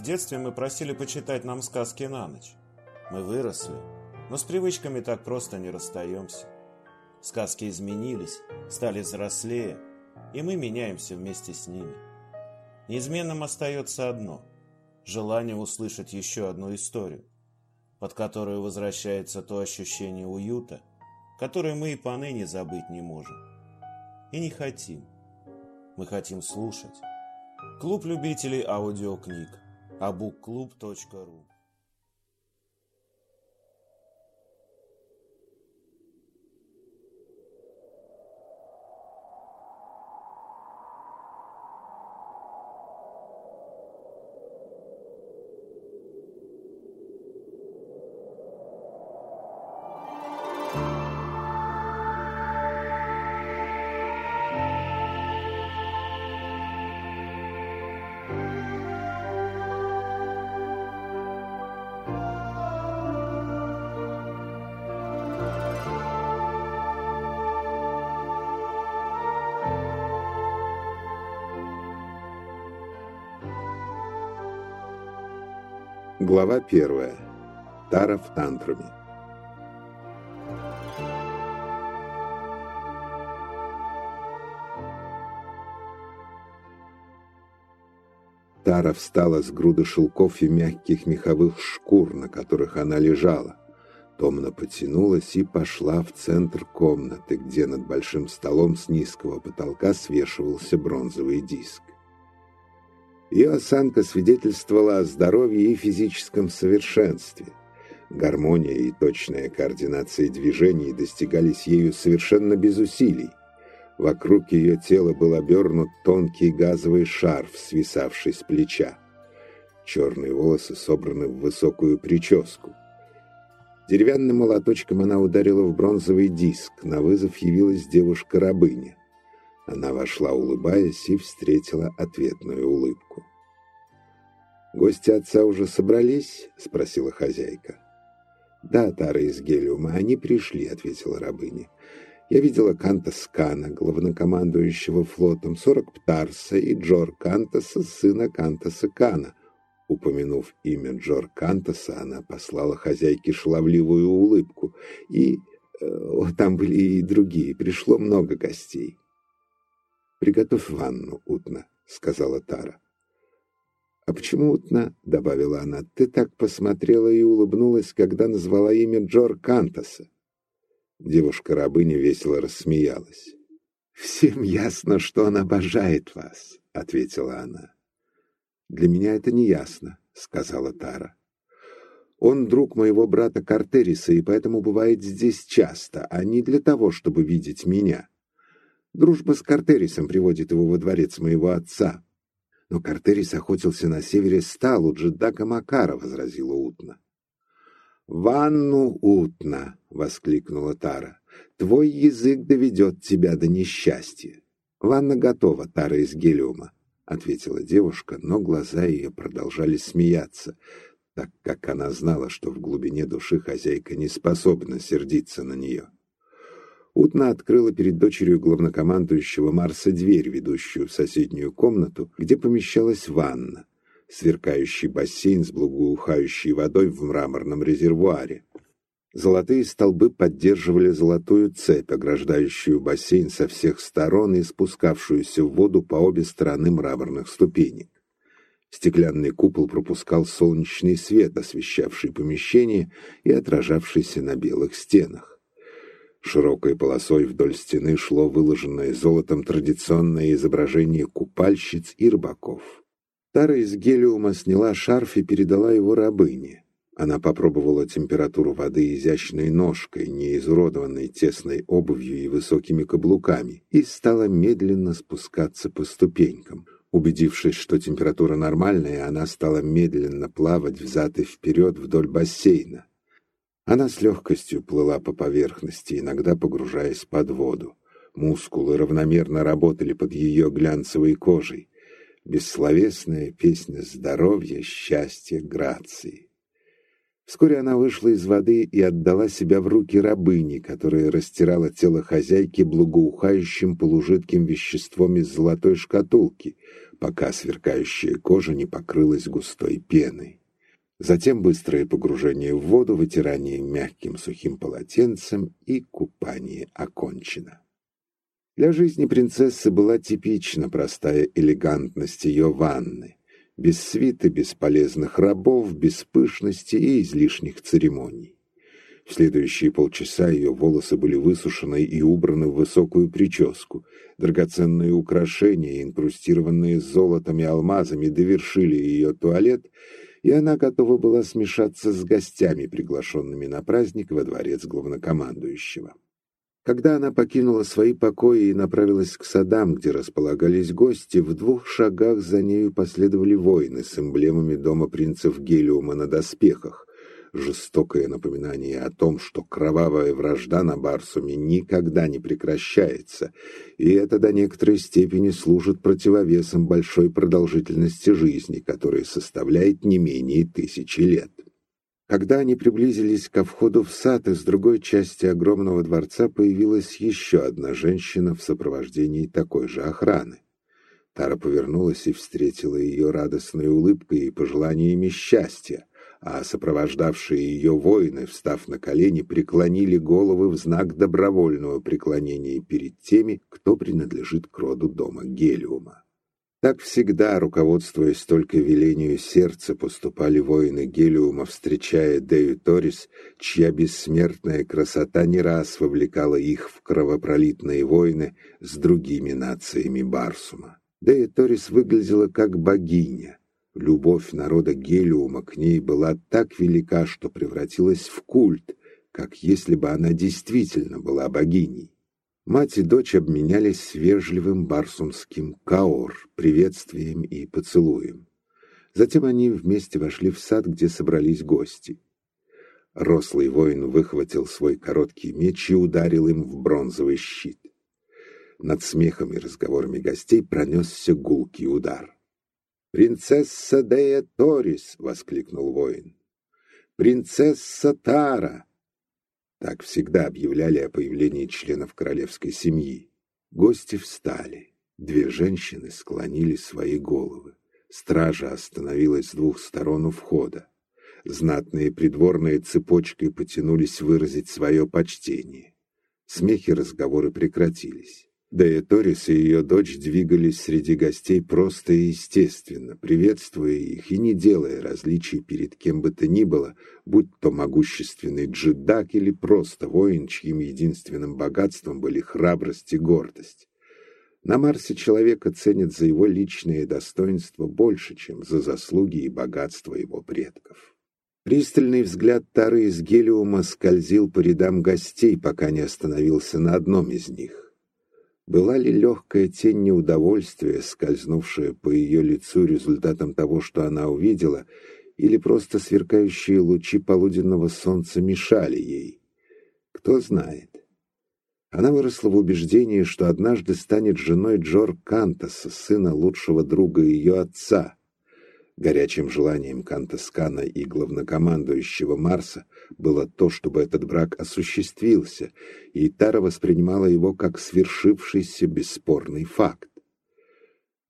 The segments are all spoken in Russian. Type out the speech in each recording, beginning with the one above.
В детстве мы просили почитать нам сказки на ночь. Мы выросли, но с привычками так просто не расстаемся. Сказки изменились, стали взрослее, и мы меняемся вместе с ними. Неизменным остается одно – желание услышать еще одну историю, под которую возвращается то ощущение уюта, которое мы и поныне забыть не можем. И не хотим. Мы хотим слушать. Клуб любителей аудиокниг. abookclub.ru Глава первая. Тара в тантруме. Тара встала с груды шелков и мягких меховых шкур, на которых она лежала. Томно потянулась и пошла в центр комнаты, где над большим столом с низкого потолка свешивался бронзовый диск. Ее осанка свидетельствовала о здоровье и физическом совершенстве. Гармония и точная координация движений достигались ею совершенно без усилий. Вокруг ее тела был обернут тонкий газовый шарф, свисавший с плеча. Черные волосы собраны в высокую прическу. Деревянным молоточком она ударила в бронзовый диск. На вызов явилась девушка-рабыня. Она вошла, улыбаясь, и встретила ответную улыбку. «Гости отца уже собрались?» — спросила хозяйка. «Да, Тара из Гелиума, они пришли», — ответила рабыня. «Я видела Кантаса Кана, главнокомандующего флотом, сорок Птарса и Джор Кантаса, сына Кантаса Кана». Упомянув имя Джор Кантаса, она послала хозяйке шаловливую улыбку. И э, там были и другие, пришло много гостей. «Приготовь ванну, Утна», — сказала Тара. «А почему, Утна?» — добавила она. «Ты так посмотрела и улыбнулась, когда назвала имя Джор Кантаса». Девушка-рабыня весело рассмеялась. «Всем ясно, что он обожает вас», — ответила она. «Для меня это не ясно», — сказала Тара. «Он друг моего брата Картериса и поэтому бывает здесь часто, а не для того, чтобы видеть меня». Дружба с Картерисом приводит его во дворец моего отца. Но Картерис охотился на севере стал у Джедака Макара, — возразила Утна. «Ванну, Утна!» — воскликнула Тара. «Твой язык доведет тебя до несчастья. Ванна готова, Тара из Гелиума», — ответила девушка, но глаза ее продолжали смеяться, так как она знала, что в глубине души хозяйка не способна сердиться на нее. Утна открыла перед дочерью главнокомандующего Марса дверь, ведущую в соседнюю комнату, где помещалась ванна, сверкающий бассейн с благоухающей водой в мраморном резервуаре. Золотые столбы поддерживали золотую цепь, ограждающую бассейн со всех сторон и спускавшуюся в воду по обе стороны мраморных ступенек. Стеклянный купол пропускал солнечный свет, освещавший помещение и отражавшийся на белых стенах. Широкой полосой вдоль стены шло выложенное золотом традиционное изображение купальщиц и рыбаков. Тара из гелиума сняла шарф и передала его рабыне. Она попробовала температуру воды изящной ножкой, не изуродованной тесной обувью и высокими каблуками, и стала медленно спускаться по ступенькам. Убедившись, что температура нормальная, она стала медленно плавать взад и вперед вдоль бассейна. Она с легкостью плыла по поверхности, иногда погружаясь под воду. Мускулы равномерно работали под ее глянцевой кожей. Бессловесная песня здоровья, счастья, грации. Вскоре она вышла из воды и отдала себя в руки рабыни, которая растирала тело хозяйки благоухающим полужидким веществом из золотой шкатулки, пока сверкающая кожа не покрылась густой пеной. Затем быстрое погружение в воду, вытирание мягким сухим полотенцем и купание окончено. Для жизни принцессы была типична простая элегантность ее ванны без свиты, без полезных рабов, без пышности и излишних церемоний. В следующие полчаса ее волосы были высушены и убраны в высокую прическу. Драгоценные украшения, инкрустированные золотом и алмазами, довершили ее туалет, и она готова была смешаться с гостями, приглашенными на праздник во дворец главнокомандующего. Когда она покинула свои покои и направилась к садам, где располагались гости, в двух шагах за нею последовали воины с эмблемами дома принцев Гелиума на доспехах. Жестокое напоминание о том, что кровавая вражда на Барсуме никогда не прекращается, и это до некоторой степени служит противовесом большой продолжительности жизни, которая составляет не менее тысячи лет. Когда они приблизились ко входу в сад, из другой части огромного дворца появилась еще одна женщина в сопровождении такой же охраны. Тара повернулась и встретила ее радостной улыбкой и пожеланиями счастья, а сопровождавшие ее воины, встав на колени, преклонили головы в знак добровольного преклонения перед теми, кто принадлежит к роду дома Гелиума. Так всегда, руководствуясь только велению сердца, поступали воины Гелиума, встречая Дею Торис, чья бессмертная красота не раз вовлекала их в кровопролитные войны с другими нациями Барсума. Дея Торис выглядела как богиня. Любовь народа Гелиума к ней была так велика, что превратилась в культ, как если бы она действительно была богиней. Мать и дочь обменялись вежливым барсумским каор, приветствием и поцелуем. Затем они вместе вошли в сад, где собрались гости. Рослый воин выхватил свой короткий меч и ударил им в бронзовый щит. Над смехом и разговорами гостей пронесся гулкий удар. «Принцесса Дея Торис!» — воскликнул воин. «Принцесса Тара!» Так всегда объявляли о появлении членов королевской семьи. Гости встали. Две женщины склонили свои головы. Стража остановилась с двух сторон у входа. Знатные придворные цепочкой потянулись выразить свое почтение. Смехи разговоры прекратились. Да и Торис и ее дочь двигались среди гостей просто и естественно, приветствуя их и не делая различий перед кем бы то ни было, будь то могущественный джедак или просто воин, чьим единственным богатством были храбрость и гордость. На Марсе человека ценят за его личные достоинства больше, чем за заслуги и богатство его предков. Пристальный взгляд Тары из Гелиума скользил по рядам гостей, пока не остановился на одном из них. Была ли легкая тень неудовольствия, скользнувшая по ее лицу результатом того, что она увидела, или просто сверкающие лучи полуденного солнца мешали ей? Кто знает. Она выросла в убеждении, что однажды станет женой Джор Кантаса, сына лучшего друга ее отца — Горячим желанием Кантескана и главнокомандующего Марса было то, чтобы этот брак осуществился, и Тара воспринимала его как свершившийся бесспорный факт.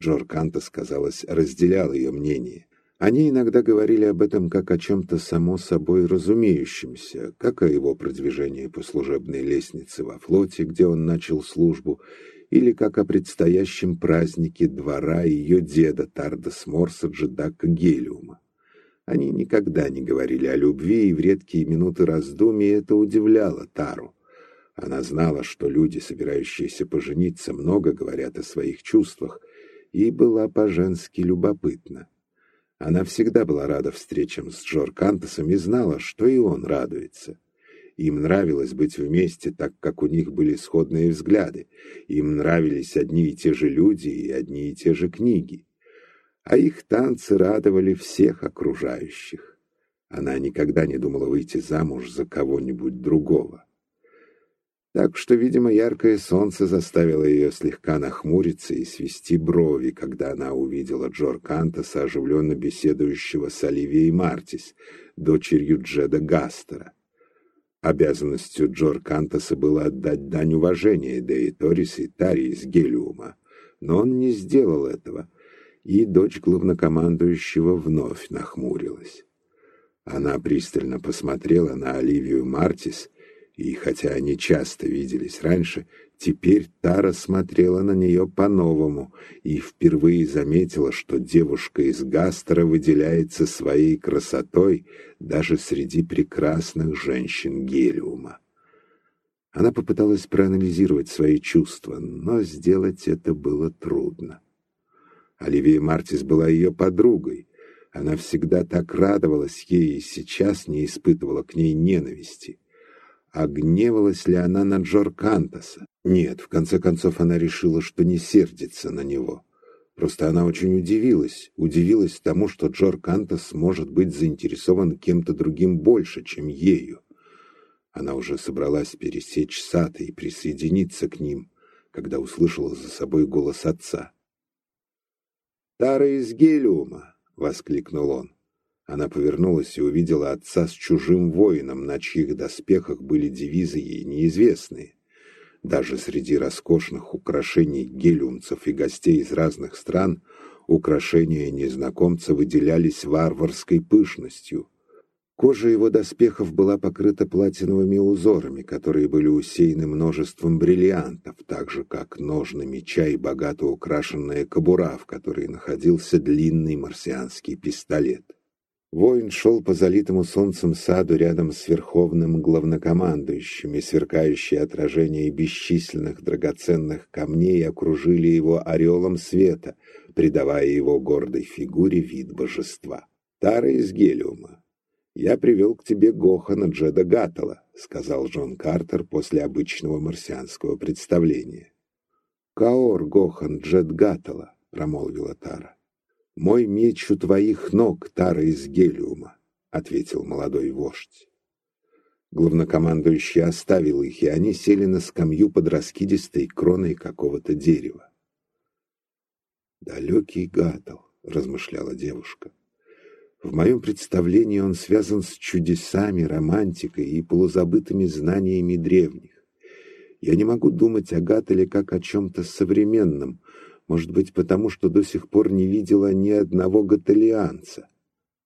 Джор Кантас, казалось, разделял ее мнение. Они иногда говорили об этом как о чем-то само собой разумеющемся, как о его продвижении по служебной лестнице во флоте, где он начал службу, или как о предстоящем празднике двора ее деда Тардас Морса Джедака Гелиума. Они никогда не говорили о любви, и в редкие минуты раздумий это удивляло Тару. Она знала, что люди, собирающиеся пожениться, много говорят о своих чувствах, и была по-женски любопытна. Она всегда была рада встречам с Джор Кантосом и знала, что и он радуется. Им нравилось быть вместе, так как у них были сходные взгляды. Им нравились одни и те же люди и одни и те же книги. А их танцы радовали всех окружающих. Она никогда не думала выйти замуж за кого-нибудь другого. Так что, видимо, яркое солнце заставило ее слегка нахмуриться и свести брови, когда она увидела Джор Кантаса, оживленно беседующего с Оливией Мартис, дочерью Джеда Гастера. Обязанностью Джор Кантаса было отдать дань уважения Деиторис и Тари из Гелиума, но он не сделал этого, и дочь главнокомандующего вновь нахмурилась. Она пристально посмотрела на Оливию Мартис, и хотя они часто виделись раньше, теперь Тара смотрела на нее по-новому и впервые заметила, что девушка из Гастера выделяется своей красотой даже среди прекрасных женщин Гелиума. Она попыталась проанализировать свои чувства, но сделать это было трудно. Оливия Мартис была ее подругой. Она всегда так радовалась ей и сейчас не испытывала к ней ненависти. А гневалась ли она на Джор Кантаса? Нет, в конце концов она решила, что не сердится на него. Просто она очень удивилась. Удивилась тому, что Джор Кантас может быть заинтересован кем-то другим больше, чем ею. Она уже собралась пересечь сад и присоединиться к ним, когда услышала за собой голос отца. «Тара из Гелиума!» — воскликнул он. Она повернулась и увидела отца с чужим воином, на чьих доспехах были девизы ей неизвестные. Даже среди роскошных украшений гелиумцев и гостей из разных стран украшения незнакомца выделялись варварской пышностью — Кожа его доспехов была покрыта платиновыми узорами, которые были усеяны множеством бриллиантов, так же, как ножны меча и богато украшенная кобура, в которой находился длинный марсианский пистолет. Воин шел по залитому солнцем саду рядом с верховным главнокомандующим, и сверкающие отражения бесчисленных драгоценных камней окружили его ореолом света, придавая его гордой фигуре вид божества. Тара из гелиума, «Я привел к тебе Гохана Джеда Гаттела», — сказал Джон Картер после обычного марсианского представления. «Каор Гохан Джед Гаттела», — промолвила Тара. «Мой меч у твоих ног, Тара из Гелиума», — ответил молодой вождь. Главнокомандующий оставил их, и они сели на скамью под раскидистой кроной какого-то дерева. «Далекий Гаттел», — размышляла девушка. В моем представлении он связан с чудесами, романтикой и полузабытыми знаниями древних. Я не могу думать о Гателе как о чем-то современном, может быть, потому что до сих пор не видела ни одного гателианца.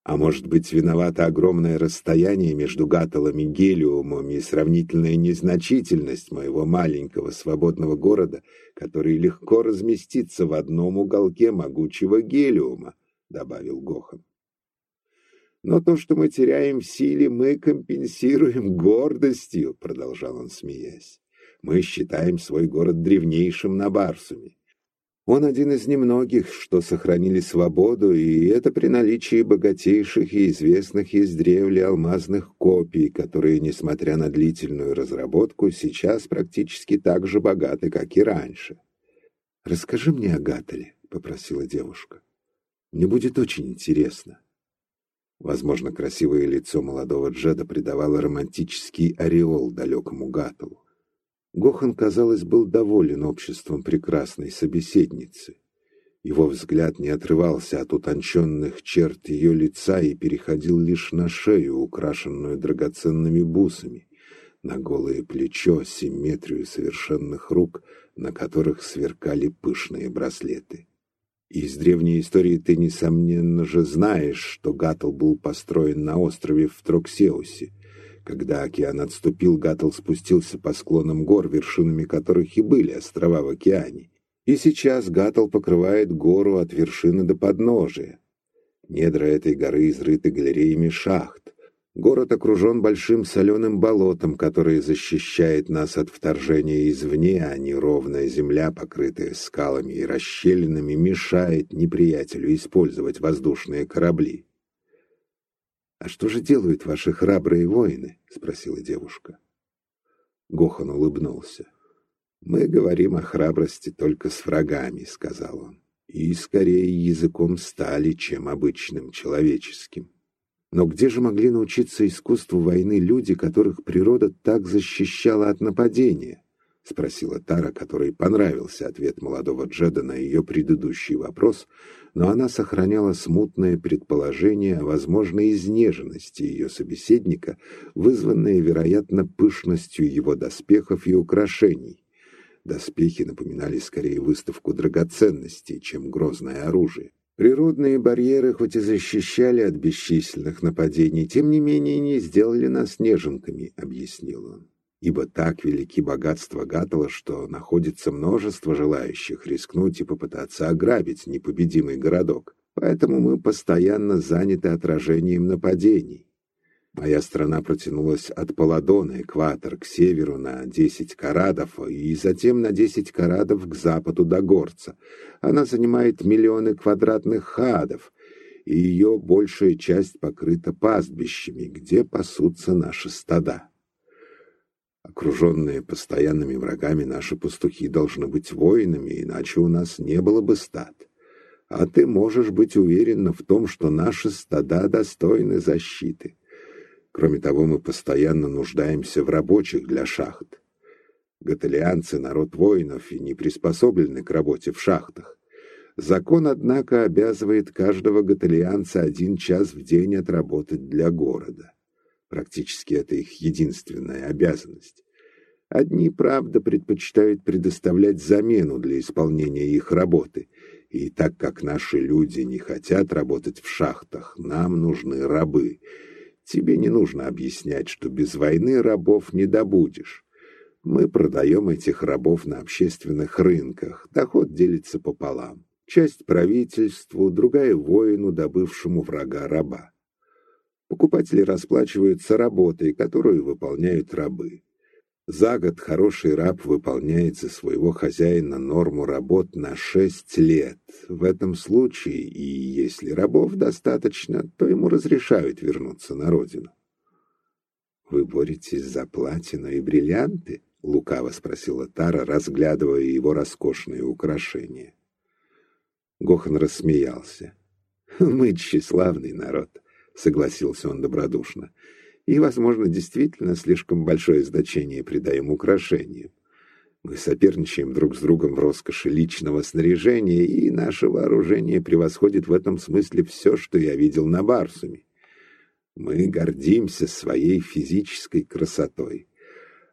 А может быть, виновато огромное расстояние между Гателом и Гелиумом и сравнительная незначительность моего маленького свободного города, который легко разместится в одном уголке могучего Гелиума, — добавил Гохан. Но то, что мы теряем в силе, мы компенсируем гордостью, продолжал он, смеясь. Мы считаем свой город древнейшим на Барсуме. Он один из немногих, что сохранили свободу, и это при наличии богатейших и известных издревле алмазных копий, которые, несмотря на длительную разработку, сейчас практически так же богаты, как и раньше. «Расскажи мне о Гателе», — попросила девушка. «Мне будет очень интересно». Возможно, красивое лицо молодого Джеда придавало романтический ореол далекому Гатову. Гохан, казалось, был доволен обществом прекрасной собеседницы. Его взгляд не отрывался от утонченных черт ее лица и переходил лишь на шею, украшенную драгоценными бусами, на голое плечо, симметрию совершенных рук, на которых сверкали пышные браслеты. Из древней истории ты, несомненно же, знаешь, что Гатл был построен на острове в Троксеусе. Когда океан отступил, Гатл спустился по склонам гор, вершинами которых и были острова в океане. И сейчас Гатл покрывает гору от вершины до подножия. Недра этой горы изрыты галереями шахт. Город окружен большим соленым болотом, которое защищает нас от вторжения извне, а неровная земля, покрытая скалами и расщелинами, мешает неприятелю использовать воздушные корабли. «А что же делают ваши храбрые воины?» — спросила девушка. Гохан улыбнулся. «Мы говорим о храбрости только с врагами», — сказал он, — «и скорее языком стали, чем обычным человеческим». Но где же могли научиться искусству войны люди, которых природа так защищала от нападения? — спросила Тара, которой понравился ответ молодого Джеда на ее предыдущий вопрос, но она сохраняла смутное предположение о возможной изнеженности ее собеседника, вызванное, вероятно, пышностью его доспехов и украшений. Доспехи напоминали скорее выставку драгоценностей, чем грозное оружие. Природные барьеры хоть и защищали от бесчисленных нападений, тем не менее не сделали нас неженками, — объяснил он. Ибо так велики богатства Гатала, что находится множество желающих рискнуть и попытаться ограбить непобедимый городок. Поэтому мы постоянно заняты отражением нападений. Моя страна протянулась от Паладона, экватор, к северу на 10 карадов и затем на 10 карадов к западу до Горца. Она занимает миллионы квадратных хадов, и ее большая часть покрыта пастбищами, где пасутся наши стада. Окруженные постоянными врагами, наши пастухи должны быть воинами, иначе у нас не было бы стад. А ты можешь быть уверена в том, что наши стада достойны защиты. Кроме того, мы постоянно нуждаемся в рабочих для шахт. Гаталианцы — народ воинов и не приспособлены к работе в шахтах. Закон, однако, обязывает каждого гаталианца один час в день отработать для города. Практически это их единственная обязанность. Одни, правда, предпочитают предоставлять замену для исполнения их работы. И так как наши люди не хотят работать в шахтах, нам нужны рабы — Тебе не нужно объяснять, что без войны рабов не добудешь. Мы продаем этих рабов на общественных рынках, доход делится пополам. Часть правительству, другая воину, добывшему врага раба. Покупатели расплачиваются работой, которую выполняют рабы. За год хороший раб выполняет за своего хозяина норму работ на шесть лет. В этом случае, и если рабов достаточно, то ему разрешают вернуться на родину. «Вы боретесь за платину и бриллианты?» — лукаво спросила Тара, разглядывая его роскошные украшения. Гохан рассмеялся. «Мы тщеславный народ», — согласился он добродушно и, возможно, действительно слишком большое значение придаем украшениям. Мы соперничаем друг с другом в роскоши личного снаряжения, и наше вооружение превосходит в этом смысле все, что я видел на Барсуме. Мы гордимся своей физической красотой,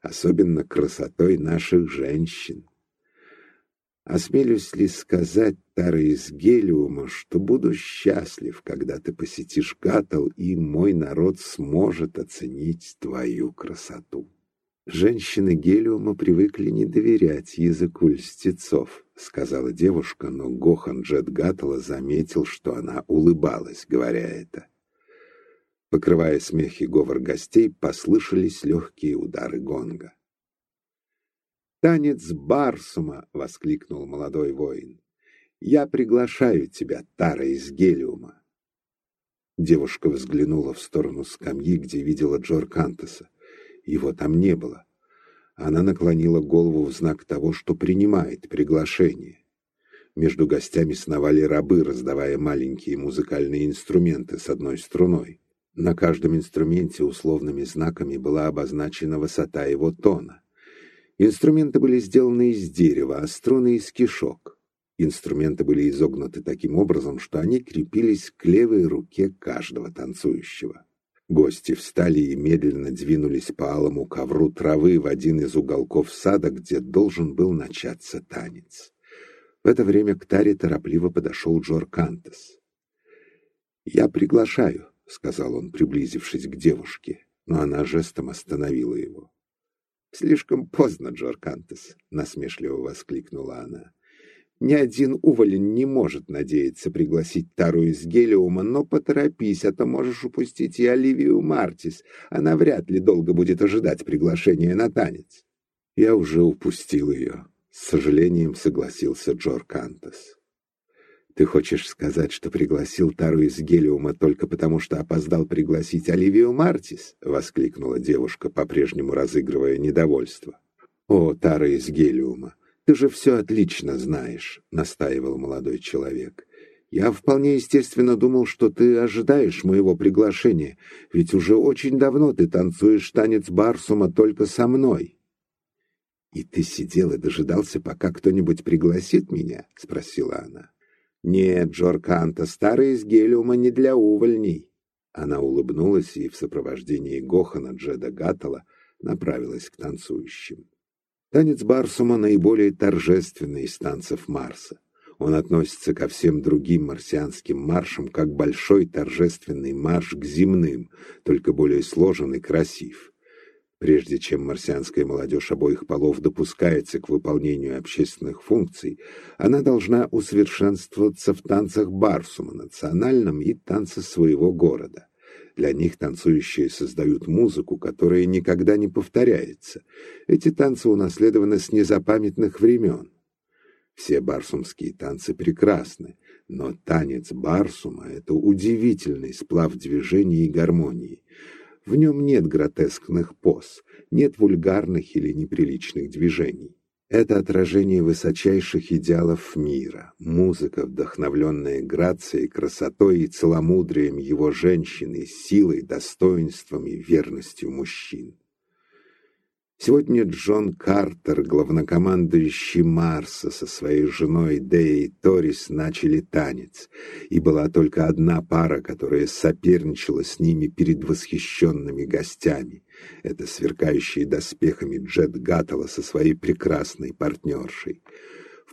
особенно красотой наших женщин. Осмелюсь ли сказать, Тара из Гелиума, что буду счастлив, когда ты посетишь Гатал, и мой народ сможет оценить твою красоту. Женщины Гелиума привыкли не доверять языку льстецов, сказала девушка, но Гохан Джет Гатала заметил, что она улыбалась, говоря это. Покрывая смех и говор гостей, послышались легкие удары гонга. «Танец Барсума!» — воскликнул молодой воин. «Я приглашаю тебя, Тара из Гелиума!» Девушка взглянула в сторону скамьи, где видела Джор Кантеса. Его там не было. Она наклонила голову в знак того, что принимает приглашение. Между гостями сновали рабы, раздавая маленькие музыкальные инструменты с одной струной. На каждом инструменте условными знаками была обозначена высота его тона. Инструменты были сделаны из дерева, а струны из кишок. Инструменты были изогнуты таким образом, что они крепились к левой руке каждого танцующего. Гости встали и медленно двинулись по алому ковру травы в один из уголков сада, где должен был начаться танец. В это время к Таре торопливо подошел Джор Кантес. «Я приглашаю», — сказал он, приблизившись к девушке, но она жестом остановила его. «Слишком поздно, Джоркантес», — насмешливо воскликнула она. «Ни один уволень не может надеяться пригласить Тару из Гелиума, но поторопись, а то можешь упустить и Оливию Мартис. Она вряд ли долго будет ожидать приглашения на танец». «Я уже упустил ее», — с сожалением согласился Джоркантес. «Ты хочешь сказать, что пригласил Тару из Гелиума только потому, что опоздал пригласить Оливию Мартис?» — воскликнула девушка, по-прежнему разыгрывая недовольство. «О, Тара из Гелиума, ты же все отлично знаешь», — настаивал молодой человек. Я вполне естественно думал, что ты ожидаешь моего приглашения, ведь уже очень давно ты танцуешь танец Барсума только со мной. «И ты сидел и дожидался, пока кто-нибудь пригласит меня?» — спросила она. «Нет, Джорканта, старый из гелиума не для увольней». Она улыбнулась и в сопровождении Гохана Джеда Гаттала направилась к танцующим. Танец Барсума наиболее торжественный из танцев Марса. Он относится ко всем другим марсианским маршам как большой торжественный марш к земным, только более сложен и красив. Прежде чем марсианская молодежь обоих полов допускается к выполнению общественных функций, она должна усовершенствоваться в танцах Барсума, национальном и танце своего города. Для них танцующие создают музыку, которая никогда не повторяется. Эти танцы унаследованы с незапамятных времен. Все барсумские танцы прекрасны, но танец барсума — это удивительный сплав движений и гармонии. В нем нет гротескных поз, нет вульгарных или неприличных движений. Это отражение высочайших идеалов мира, музыка, вдохновленная грацией, красотой и целомудрием его женщины, силой, достоинством и верностью мужчин. Сегодня Джон Картер, главнокомандующий Марса, со своей женой Дэй Торис начали танец, и была только одна пара, которая соперничала с ними перед восхищенными гостями. Это сверкающие доспехами Джет Гаттела со своей прекрасной партнершей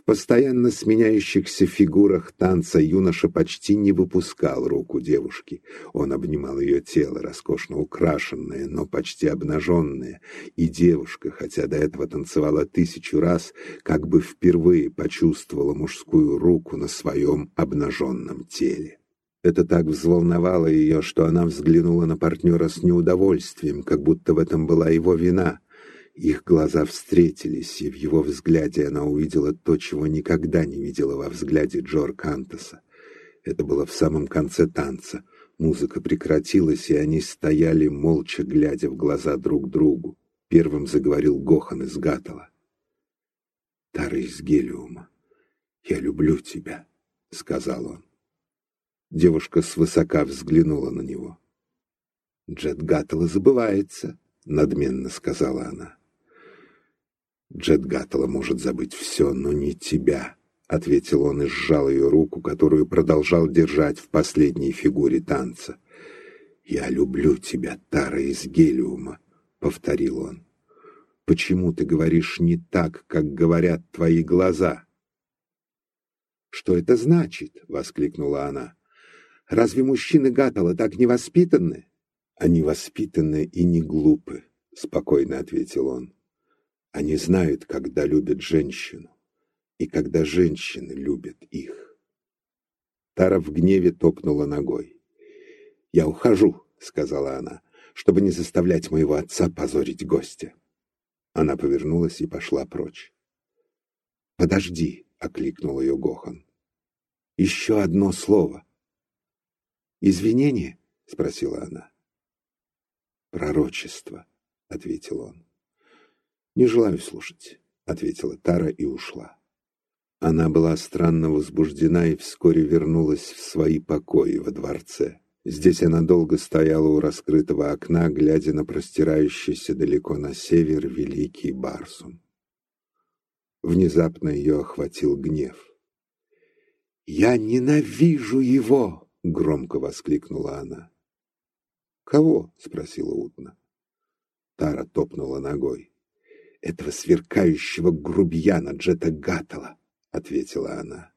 постоянно сменяющихся фигурах танца юноша почти не выпускал руку девушки. Он обнимал ее тело, роскошно украшенное, но почти обнаженное, и девушка, хотя до этого танцевала тысячу раз, как бы впервые почувствовала мужскую руку на своем обнаженном теле. Это так взволновало ее, что она взглянула на партнера с неудовольствием, как будто в этом была его вина — их глаза встретились, и в его взгляде она увидела то, чего никогда не видела во взгляде Джор Кантаса. Это было в самом конце танца. Музыка прекратилась, и они стояли, молча глядя в глаза друг другу. Первым заговорил Гохан из Гатала. «Тара из Гелиума, я люблю тебя», — сказал он. Девушка свысока взглянула на него. «Джет Гаттела забывается», — надменно сказала она. Джет Гаттела может забыть все, но не тебя, — ответил он и сжал ее руку, которую продолжал держать в последней фигуре танца. «Я люблю тебя, Тара из Гелиума», — повторил он. «Почему ты говоришь не так, как говорят твои глаза?» «Что это значит?» — воскликнула она. «Разве мужчины Гаттела так не воспитаны?» «Они воспитаны и не глупы», — спокойно ответил он. Они знают, когда любят женщину, и когда женщины любят их. Тара в гневе топнула ногой. «Я ухожу», — сказала она, — «чтобы не заставлять моего отца позорить гостя». Она повернулась и пошла прочь. «Подожди», — окликнул ее Гохан. «Еще одно слово». «Извинение?» — спросила она. «Пророчество», — ответил он. «Не желаю слушать», — ответила Тара и ушла. Она была странно возбуждена и вскоре вернулась в свои покои во дворце. Здесь она долго стояла у раскрытого окна, глядя на простирающийся далеко на север великий Барсум. Внезапно ее охватил гнев. «Я ненавижу его!» — громко воскликнула она. «Кого?» — спросила Утна. Тара топнула ногой этого сверкающего грубияна Джета Гаттела, — ответила она.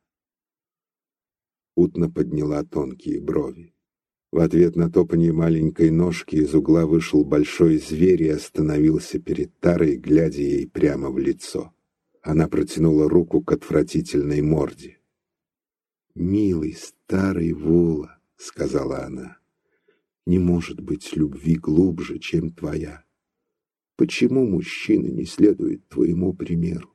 Утна подняла тонкие брови. В ответ на топанье маленькой ножки из угла вышел большой зверь и остановился перед Тарой, глядя ей прямо в лицо. Она протянула руку к отвратительной морде. «Милый старый Вула», — сказала она, — «не может быть любви глубже, чем твоя. Почему мужчина не следует твоему примеру?